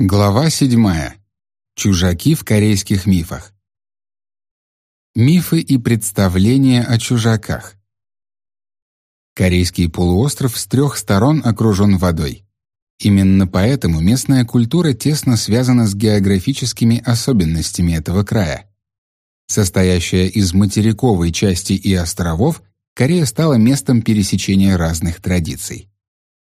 Глава седьмая. Чужаки в корейских мифах. Мифы и представления о чужаках. Корейский полуостров с трех сторон окружен водой. Именно поэтому местная культура тесно связана с географическими особенностями этого края. Состоящая из материковой части и островов, Корея стала местом пересечения разных традиций.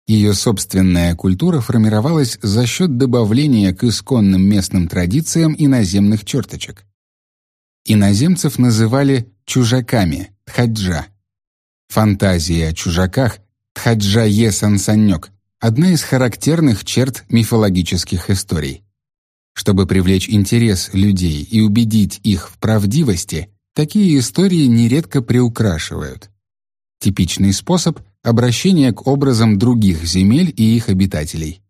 Ее собственная культура формировалась за счет добавления к исконным местным традициям иноземных черточек. Иноземцев называли чужаками, тхаджа. Фантазия о чужаках, тхаджа-е сансанёк, одна из характерных черт мифологических историй. Чтобы привлечь интерес людей и убедить их в правдивости, такие истории нередко приукрашивают. Типичный способ обращение к образам других земель и их обитателей.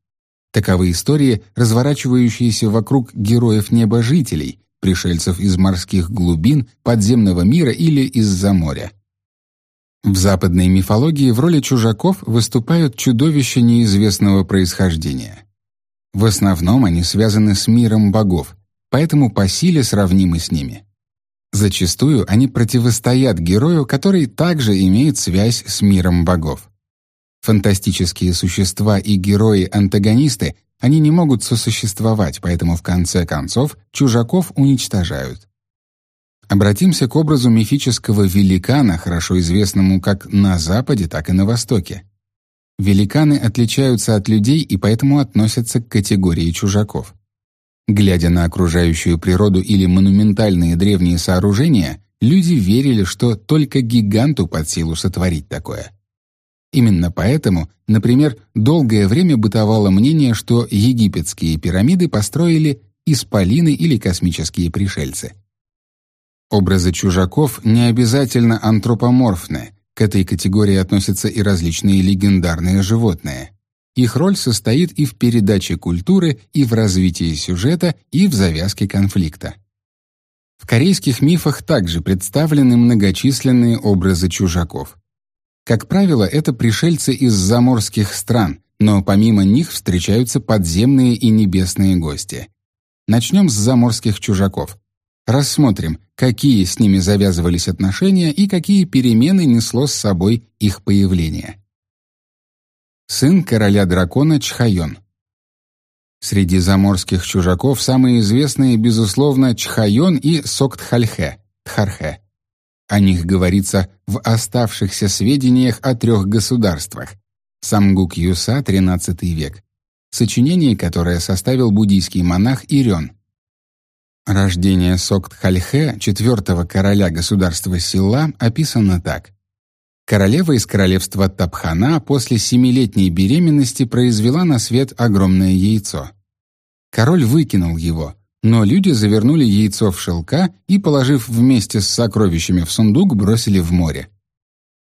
Таковы истории, разворачивающиеся вокруг героев-небожителей, пришельцев из морских глубин, подземного мира или из-за моря. В западной мифологии в роли чужаков выступают чудовища неизвестного происхождения. В основном они связаны с миром богов, поэтому по силе сравнимы с ними. Зачастую они противостоят герою, который также имеет связь с миром богов. Фантастические существа и герои-антагонисты, они не могут сосуществовать, поэтому в конце концов чужаков уничтожают. Обратимся к образу мифического великана, хорошо известному как на Западе, так и на Востоке. Великаны отличаются от людей и поэтому относятся к категории чужаков. Глядя на окружающую природу или монументальные древние сооружения, люди верили, что только гиганту под силу сотворить такое. Именно поэтому, например, долгое время бытовало мнение, что египетские пирамиды построили исполины или космические пришельцы. Образы чужаков не обязательно антропоморфны, к этой категории относятся и различные легендарные животные. Их роль состоит и в передаче культуры, и в развитии сюжета, и в завязке конфликта. В корейских мифах также представлены многочисленные образы чужаков. Как правило, это пришельцы из заморских стран, но помимо них встречаются подземные и небесные гости. Начнем с заморских чужаков. Рассмотрим, какие с ними завязывались отношения и какие перемены несло с собой их появление сын короля дракона Чхайон. Среди заморских чужаков самые известные, безусловно, Чхайон и Соктхальхе, Тхархе. О них говорится в оставшихся сведениях о трех государствах. Самгук Юса, XIII век. Сочинение, которое составил буддийский монах Ирен. Рождение Соктхальхе, четвертого короля государства Силла, описано так. Королева из королевства Тапхана после семилетней беременности произвела на свет огромное яйцо. Король выкинул его, но люди завернули яйцо в шелка и, положив вместе с сокровищами в сундук, бросили в море.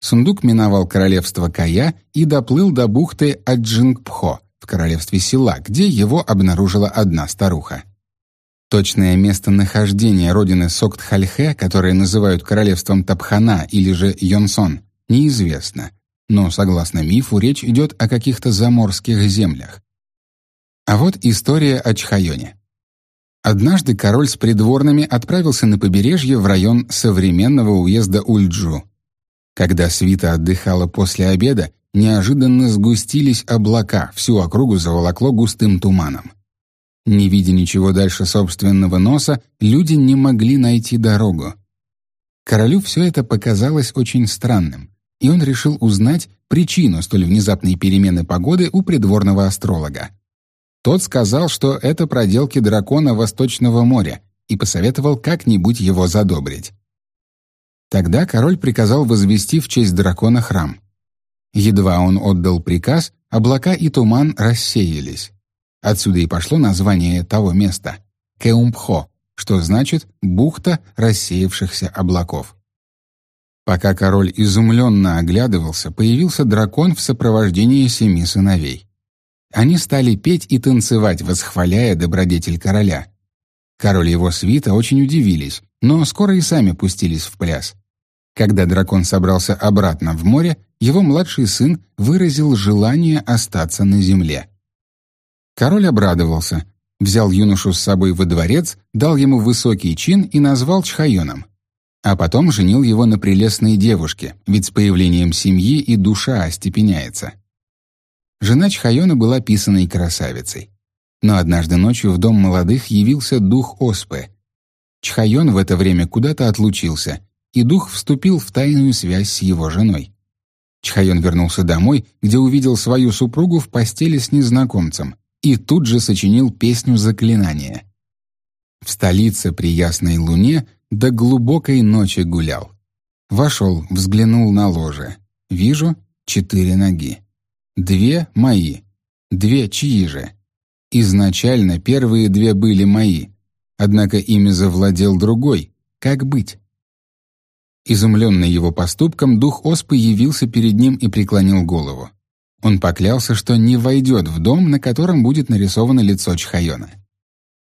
Сундук миновал королевство Кая и доплыл до бухты Аджингпхо в королевстве Сила, где его обнаружила одна старуха. Точное местонахождение родины Соктхальхе, которое называют королевством Тапхана или же Йонсон, неизвестно, но, согласно мифу, речь идет о каких-то заморских землях. А вот история о Чхайоне. Однажды король с придворными отправился на побережье в район современного уезда Ульджу. Когда свита отдыхала после обеда, неожиданно сгустились облака, всю округу заволокло густым туманом. Не видя ничего дальше собственного носа, люди не могли найти дорогу. Королю все это показалось очень странным и он решил узнать причину столь внезапной перемены погоды у придворного астролога. Тот сказал, что это проделки дракона Восточного моря, и посоветовал как-нибудь его задобрить. Тогда король приказал возвести в честь дракона храм. Едва он отдал приказ, облака и туман рассеялись. Отсюда и пошло название того места — Кеумпхо, что значит «бухта рассеявшихся облаков». Пока король изумленно оглядывался, появился дракон в сопровождении семи сыновей. Они стали петь и танцевать, восхваляя добродетель короля. Король и его свита очень удивились, но скоро и сами пустились в пляс. Когда дракон собрался обратно в море, его младший сын выразил желание остаться на земле. Король обрадовался, взял юношу с собой во дворец, дал ему высокий чин и назвал Чхайоном. А потом женил его на прелестной девушке, ведь с появлением семьи и душа остепеняется. Жена Чхайона была писаной красавицей. Но однажды ночью в дом молодых явился дух Оспы. Чхайон в это время куда-то отлучился, и дух вступил в тайную связь с его женой. Чхайон вернулся домой, где увидел свою супругу в постели с незнакомцем, и тут же сочинил песню заклинания. В столице при ясной луне до глубокой ночи гулял. Вошел, взглянул на ложе. Вижу четыре ноги. Две мои. Две чьи же? Изначально первые две были мои, однако ими завладел другой. Как быть? Изумленный его поступком, дух Оспы явился перед ним и преклонил голову. Он поклялся, что не войдет в дом, на котором будет нарисовано лицо Чхайона.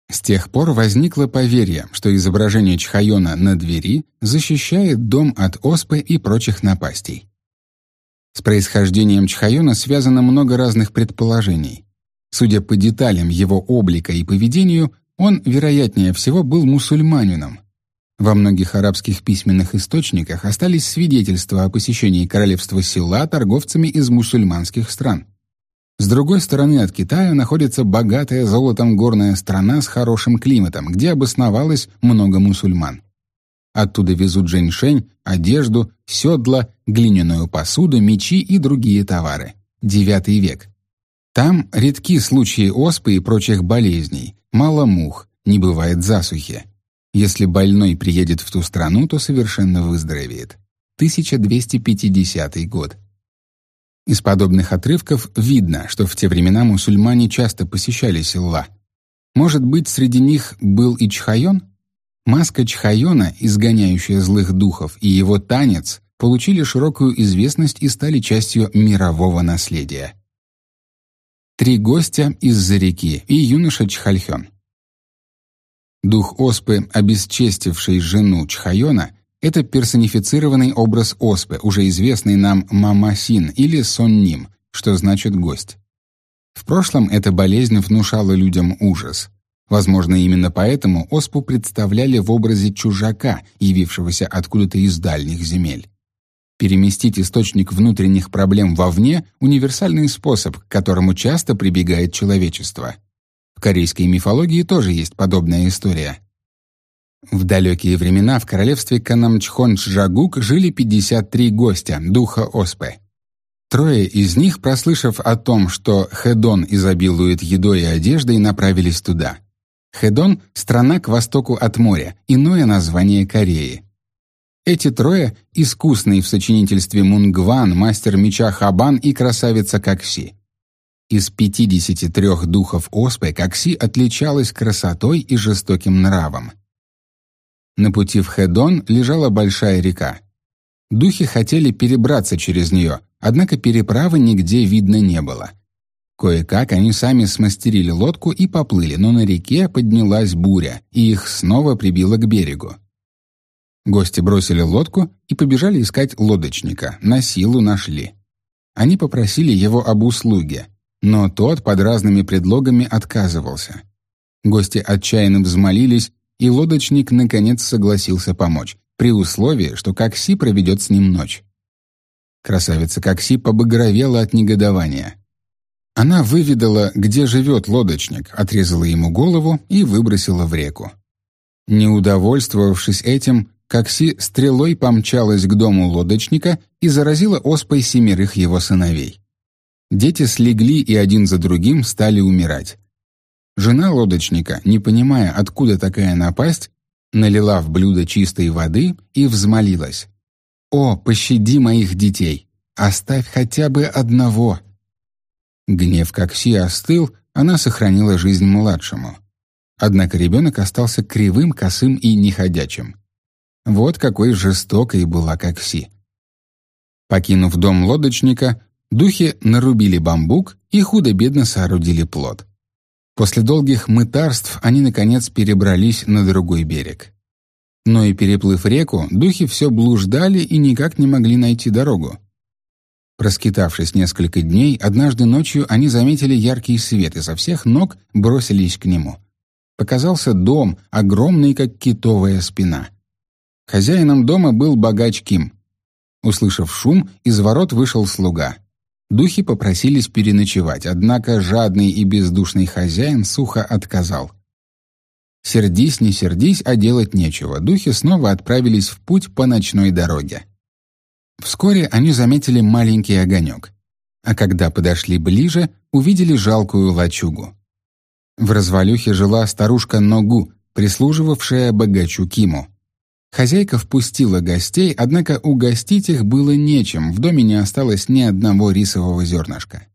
С тех пор возникло поверье, что изображение Чхайона на двери защищает дом от оспы и прочих напастей. С происхождением Чхайона связано много разных предположений. Судя по деталям его облика и поведению, он, вероятнее всего, был мусульманином, во многих арабских письменных источниках остались свидетельства о посещении королевства села торговцами из мусульманских стран. С другой стороны от Китая находится богатая золотом горная страна с хорошим климатом, где обосновалось много мусульман. Оттуда везут женьшень, одежду, седла, глиняную посуду, мечи и другие товары. Девятый век. Там редки случаи оспы и прочих болезней, мало мух, не бывает засухи. Если больной приедет в ту страну, то совершенно выздоровеет. 1250 год. Из подобных отрывков видно, что в те времена мусульмане часто посещали Силла. Может быть, среди них был и Чхайон? Маска Чхайона, изгоняющая злых духов, и его танец получили широкую известность и стали частью мирового наследия. Три гостя из-за реки и юноша Чхальхён. Дух Оспы, обесчестивший жену Чхайона, это персонифицированный образ Оспы, уже известный нам Мамасин или Сонним, что значит «гость». В прошлом эта болезнь внушала людям ужас. Возможно, именно поэтому Оспу представляли в образе чужака, явившегося откуда-то из дальних земель. Переместить источник внутренних проблем вовне — универсальный способ, к которому часто прибегает человечество — в корейской мифологии тоже есть подобная история. В далекие времена в королевстве Канамчхон-Чжагук жили 53 гостя, духа Оспы. Трое из них, прослышав о том, что Хедон изобилует едой и одеждой, направились туда. Хедон — страна к востоку от моря, иное название Кореи. Эти трое — искусный в сочинительстве Мунгван, мастер меча Хабан и красавица Какси. Из 53 духов оспы Кокси отличалась красотой и жестоким нравом. На пути в Хедон лежала большая река. Духи хотели перебраться через нее, однако переправы нигде видно не было. Кое-как они сами смастерили лодку и поплыли, но на реке поднялась буря, и их снова прибило к берегу. Гости бросили лодку и побежали искать лодочника, на силу нашли. Они попросили его об услуге — но тот под разными предлогами отказывался. Гости отчаянно взмолились, и лодочник наконец согласился помочь, при условии, что Кокси проведет с ним ночь. Красавица Кокси побагровела от негодования. Она выведала, где живет лодочник, отрезала ему голову и выбросила в реку. Не удовольствовавшись этим, Кокси стрелой помчалась к дому лодочника и заразила оспой семерых его сыновей. Дети слегли и один за другим стали умирать. Жена лодочника, не понимая, откуда такая напасть, налила в блюдо чистой воды и взмолилась. «О, пощади моих детей! Оставь хотя бы одного!» Гнев Кокси остыл, она сохранила жизнь младшему. Однако ребенок остался кривым, косым и неходячим. Вот какой жестокой была Кокси. Покинув дом лодочника, Духи нарубили бамбук и худо-бедно соорудили плод. После долгих мытарств они, наконец, перебрались на другой берег. Но и переплыв реку, духи все блуждали и никак не могли найти дорогу. Проскитавшись несколько дней, однажды ночью они заметили яркий свет и со всех ног бросились к нему. Показался дом, огромный, как китовая спина. Хозяином дома был богач Ким. Услышав шум, из ворот вышел слуга. Духи попросились переночевать, однако жадный и бездушный хозяин сухо отказал. Сердись, не сердись, а делать нечего. Духи снова отправились в путь по ночной дороге. Вскоре они заметили маленький огонек, а когда подошли ближе, увидели жалкую лачугу. В развалюхе жила старушка Ногу, прислуживавшая богачу Киму. Хозяйка впустила гостей, однако угостить их было нечем, в доме не осталось ни одного рисового зернышка.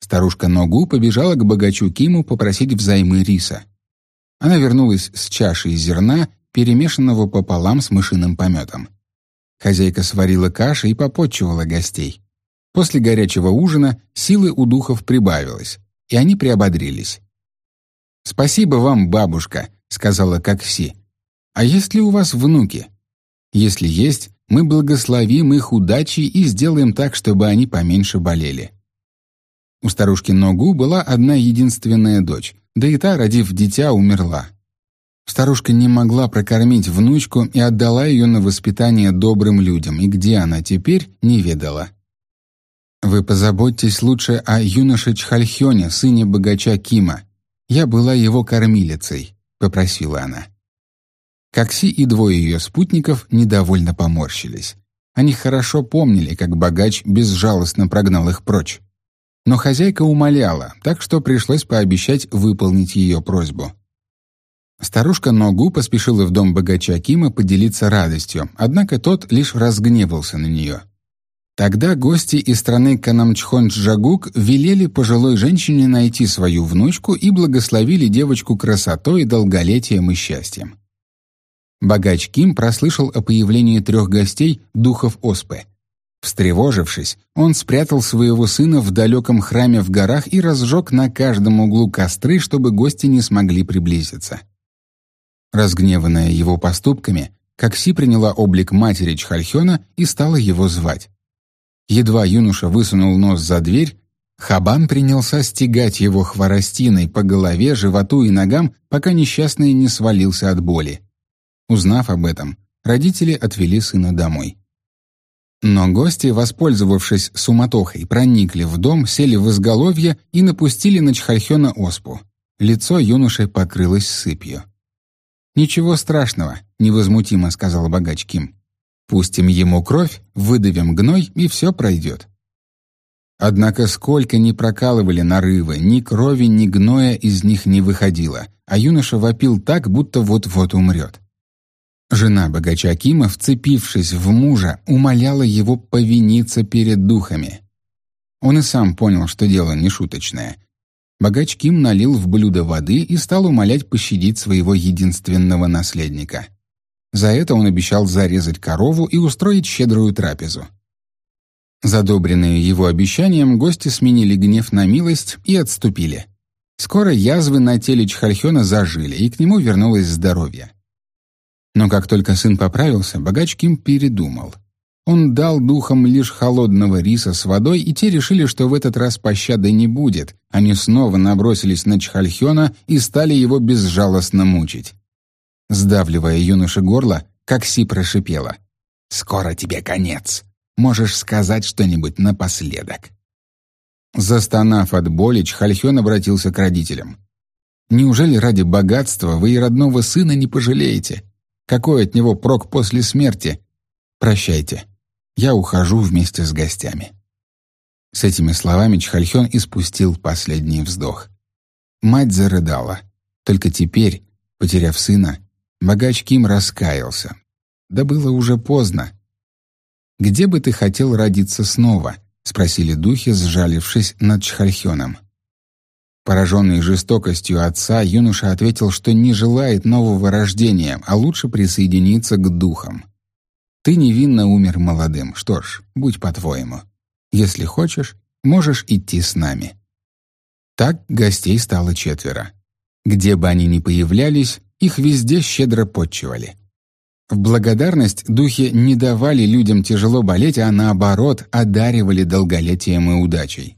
Старушка Ногу побежала к богачу Киму попросить взаймы риса. Она вернулась с чашей зерна, перемешанного пополам с мышиным пометом. Хозяйка сварила каши и попотчевала гостей. После горячего ужина силы у духов прибавилось, и они приободрились. «Спасибо вам, бабушка», — сказала Кокси. «А есть ли у вас внуки? Если есть, мы благословим их удачи и сделаем так, чтобы они поменьше болели». У старушки Ногу была одна единственная дочь, да и та, родив дитя, умерла. Старушка не могла прокормить внучку и отдала ее на воспитание добрым людям, и где она теперь, не ведала. «Вы позаботьтесь лучше о юноше Чхальхёне, сыне богача Кима. Я была его кормилицей», — попросила она. Кокси и двое ее спутников недовольно поморщились. Они хорошо помнили, как богач безжалостно прогнал их прочь. Но хозяйка умоляла, так что пришлось пообещать выполнить ее просьбу. Старушка Ногу поспешила в дом богача Кима поделиться радостью, однако тот лишь разгневался на нее. Тогда гости из страны Канамчхон-Джагук велели пожилой женщине найти свою внучку и благословили девочку красотой, долголетием и счастьем. Богач Ким прослышал о появлении трех гостей духов Оспы. Встревожившись, он спрятал своего сына в далеком храме в горах и разжег на каждом углу костры, чтобы гости не смогли приблизиться. Разгневанная его поступками, Кокси приняла облик матери Чхальхёна и стала его звать. Едва юноша высунул нос за дверь, Хабан принялся стегать его хворостиной по голове, животу и ногам, пока несчастный не свалился от боли. Узнав об этом, родители отвели сына домой. Но гости, воспользовавшись суматохой, проникли в дом, сели в изголовье и напустили на Чхальхёна оспу. Лицо юноши покрылось сыпью. «Ничего страшного», — невозмутимо сказал богач Ким. «Пустим ему кровь, выдавим гной, и все пройдет». Однако сколько ни прокалывали нарывы, ни крови, ни гноя из них не выходило, а юноша вопил так, будто вот-вот умрет. Жена богача Кима, вцепившись в мужа, умоляла его повиниться перед духами. Он и сам понял, что дело не шуточное, Богач Ким налил в блюдо воды и стал умолять пощадить своего единственного наследника. За это он обещал зарезать корову и устроить щедрую трапезу. Задобренные его обещанием, гости сменили гнев на милость и отступили. Скоро язвы на теле Чхальхёна зажили, и к нему вернулось здоровье. Но как только сын поправился, богач Ким передумал — он дал духам лишь холодного риса с водой, и те решили, что в этот раз пощады не будет. Они снова набросились на Чхальхёна и стали его безжалостно мучить. Сдавливая юноше горло, Какси прошипела. «Скоро тебе конец. Можешь сказать что-нибудь напоследок». Застонав от боли, Чхальхён обратился к родителям. «Неужели ради богатства вы и родного сына не пожалеете? Какой от него прок после смерти? Прощайте». Я ухожу вместе с гостями». С этими словами Чхальхён испустил последний вздох. Мать зарыдала. Только теперь, потеряв сына, богач Ким раскаялся. Да было уже поздно. «Где бы ты хотел родиться снова?» — спросили духи, сжалившись над Чхальхёном. Пораженный жестокостью отца, юноша ответил, что не желает нового рождения, а лучше присоединиться к духам. Ты невинно умер молодым. Что ж, будь по-твоему. Если хочешь, можешь идти с нами». Так гостей стало четверо. Где бы они ни появлялись, их везде щедро подчивали. В благодарность духи не давали людям тяжело болеть, а наоборот одаривали долголетием и удачей.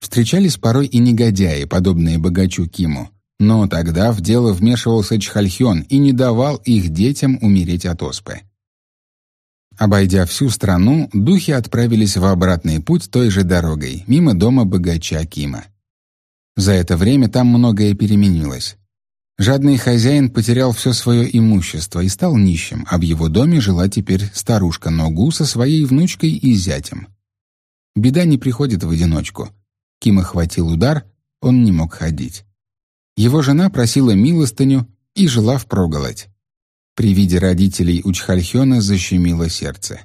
Встречались порой и негодяи, подобные богачу Киму, Но тогда в дело вмешивался Чхальхён и не давал их детям умереть от оспы. Обойдя всю страну, духи отправились в обратный путь той же дорогой, мимо дома богача Кима. За это время там многое переменилось. Жадный хозяин потерял все свое имущество и стал нищим, а в его доме жила теперь старушка Ногу со своей внучкой и зятем. Беда не приходит в одиночку. Кима хватил удар, он не мог ходить. Его жена просила милостыню и жила впроголодь. При виде родителей у Чхальхёна защемило сердце.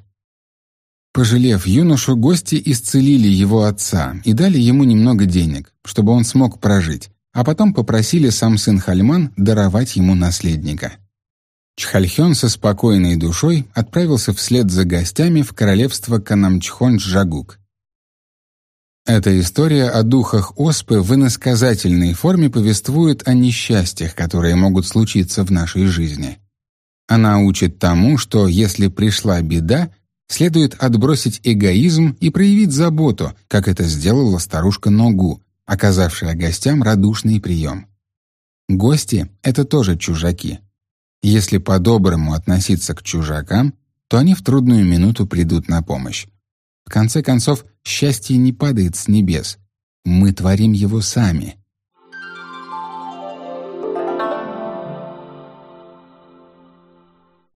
Пожалев юношу, гости исцелили его отца и дали ему немного денег, чтобы он смог прожить, а потом попросили сам сын Хальман даровать ему наследника. Чхальхён со спокойной душой отправился вслед за гостями в королевство Канамчхон-Джагук. Эта история о духах оспы в иносказательной форме повествует о несчастьях, которые могут случиться в нашей жизни. Она учит тому, что если пришла беда, следует отбросить эгоизм и проявить заботу, как это сделала старушка Ногу, оказавшая гостям радушный прием. Гости — это тоже чужаки. Если по-доброму относиться к чужакам, то они в трудную минуту придут на помощь. В конце концов, счастье не падает с небес. Мы творим его сами.